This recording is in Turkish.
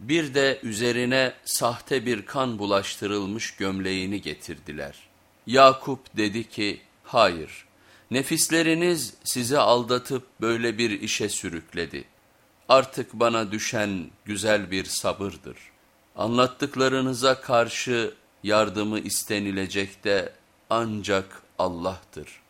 Bir de üzerine sahte bir kan bulaştırılmış gömleğini getirdiler. Yakup dedi ki, hayır, nefisleriniz sizi aldatıp böyle bir işe sürükledi. Artık bana düşen güzel bir sabırdır. Anlattıklarınıza karşı yardımı istenilecek de ancak Allah'tır.''